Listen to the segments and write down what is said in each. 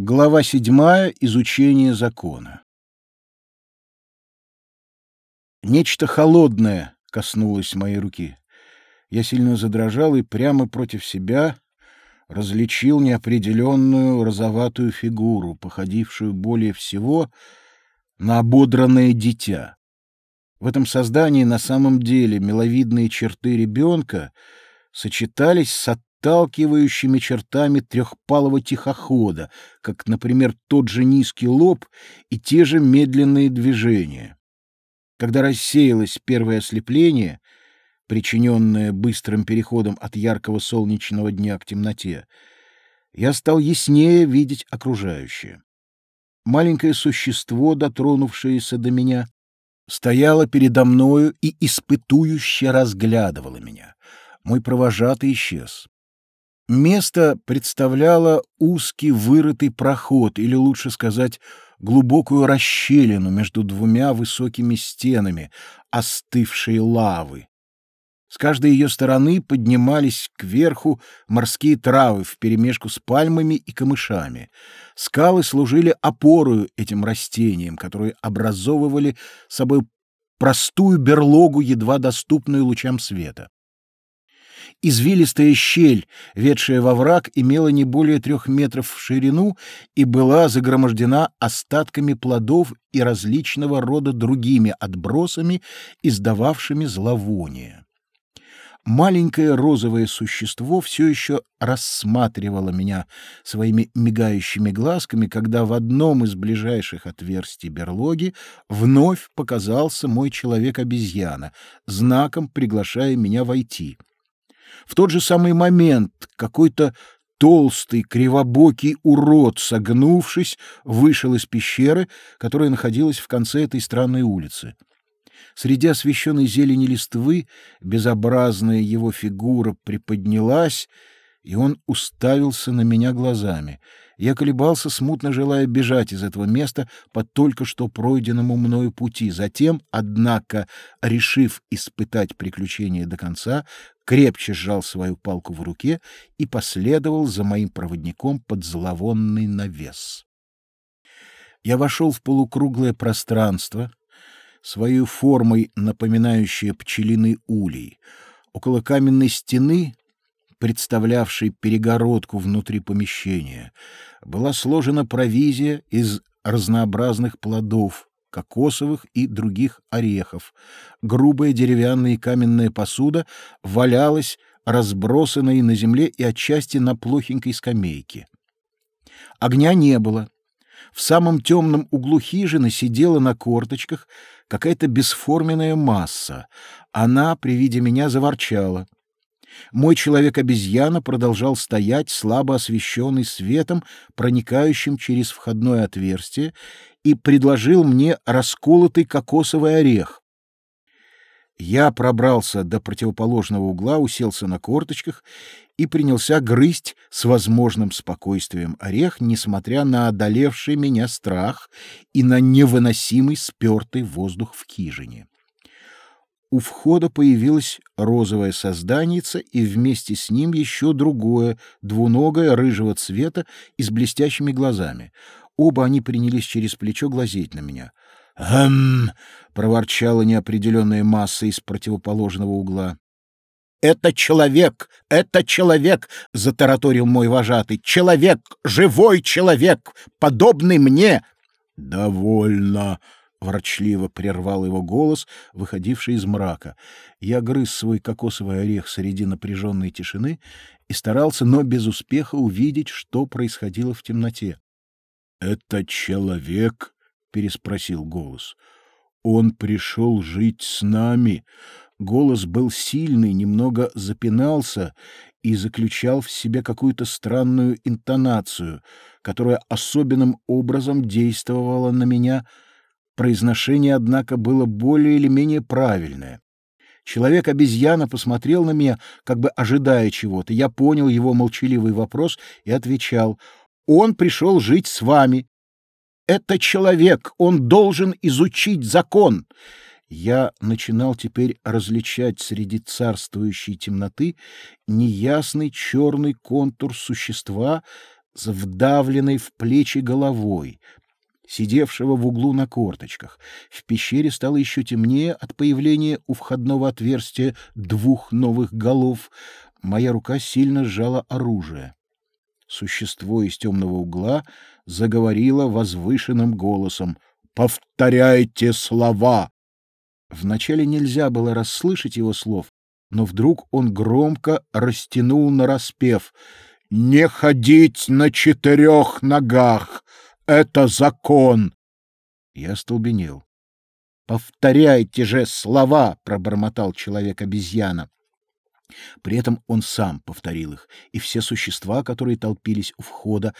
Глава седьмая. Изучение закона. Нечто холодное коснулось моей руки. Я сильно задрожал и прямо против себя различил неопределенную розоватую фигуру, походившую более всего на ободранное дитя. В этом создании на самом деле миловидные черты ребенка сочетались с отталкивающими чертами трехпалого тихохода, как, например, тот же низкий лоб и те же медленные движения. Когда рассеялось первое ослепление, причиненное быстрым переходом от яркого солнечного дня к темноте, я стал яснее видеть окружающее. Маленькое существо, дотронувшееся до меня, стояло передо мною и испытующе разглядывало меня. Мой провожатый исчез. Место представляло узкий вырытый проход, или лучше сказать, глубокую расщелину между двумя высокими стенами остывшей лавы. С каждой ее стороны поднимались кверху морские травы вперемешку с пальмами и камышами. Скалы служили опорою этим растениям, которые образовывали собой простую берлогу, едва доступную лучам света. Извилистая щель, ведшая во враг, имела не более трех метров в ширину и была загромождена остатками плодов и различного рода другими отбросами, издававшими зловоние. Маленькое розовое существо все еще рассматривало меня своими мигающими глазками, когда в одном из ближайших отверстий берлоги вновь показался мой человек-обезьяна, знаком приглашая меня войти. В тот же самый момент какой-то толстый, кривобокий урод, согнувшись, вышел из пещеры, которая находилась в конце этой странной улицы. Среди освещенной зелени листвы безобразная его фигура приподнялась, и он уставился на меня глазами. Я колебался, смутно желая бежать из этого места по только что пройденному мною пути. Затем, однако, решив испытать приключение до конца, крепче сжал свою палку в руке и последовал за моим проводником под зловонный навес. Я вошел в полукруглое пространство, своей формой напоминающее пчелиный улей. Около каменной стены представлявшей перегородку внутри помещения, была сложена провизия из разнообразных плодов, кокосовых и других орехов. Грубая деревянная и каменная посуда валялась, разбросанной на земле и отчасти на плохенькой скамейке. Огня не было. В самом темном углу хижины сидела на корточках какая-то бесформенная масса. Она при виде меня заворчала. Мой человек-обезьяна продолжал стоять, слабо освещенный светом, проникающим через входное отверстие, и предложил мне расколотый кокосовый орех. Я пробрался до противоположного угла, уселся на корточках и принялся грызть с возможным спокойствием орех, несмотря на одолевший меня страх и на невыносимый спертый воздух в хижине. У входа появилось розовое созданице и вместе с ним еще другое, двуногое, рыжего цвета и с блестящими глазами. Оба они принялись через плечо глазеть на меня. «Хм!» — проворчала неопределенная масса из противоположного угла. «Это человек! Это человек!» — затараторил мой вожатый. «Человек! Живой человек! Подобный мне!» «Довольно!» — ворчливо прервал его голос, выходивший из мрака. Я грыз свой кокосовый орех среди напряженной тишины и старался, но без успеха, увидеть, что происходило в темноте. — Это человек? — переспросил голос. — Он пришел жить с нами. Голос был сильный, немного запинался и заключал в себе какую-то странную интонацию, которая особенным образом действовала на меня — Произношение, однако, было более или менее правильное. Человек-обезьяна посмотрел на меня, как бы ожидая чего-то. Я понял его молчаливый вопрос и отвечал. «Он пришел жить с вами. Это человек, он должен изучить закон». Я начинал теперь различать среди царствующей темноты неясный черный контур существа, с вдавленной в плечи головой, сидевшего в углу на корточках. В пещере стало еще темнее от появления у входного отверстия двух новых голов. Моя рука сильно сжала оружие. Существо из темного угла заговорило возвышенным голосом. «Повторяйте слова!» Вначале нельзя было расслышать его слов, но вдруг он громко растянул нараспев «Не ходить на четырех ногах! Это закон!» Я столбенел. «Повторяйте же слова!» — пробормотал человек-обезьяна. При этом он сам повторил их, и все существа, которые толпились у входа,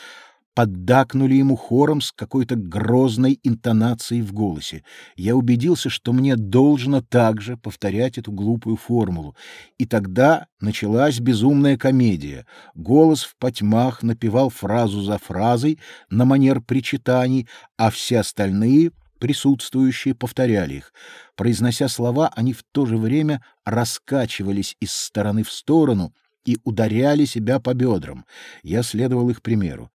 поддакнули ему хором с какой-то грозной интонацией в голосе. Я убедился, что мне должно также повторять эту глупую формулу. И тогда началась безумная комедия. Голос в потьмах напевал фразу за фразой на манер причитаний, а все остальные присутствующие повторяли их. Произнося слова, они в то же время раскачивались из стороны в сторону и ударяли себя по бедрам. Я следовал их примеру.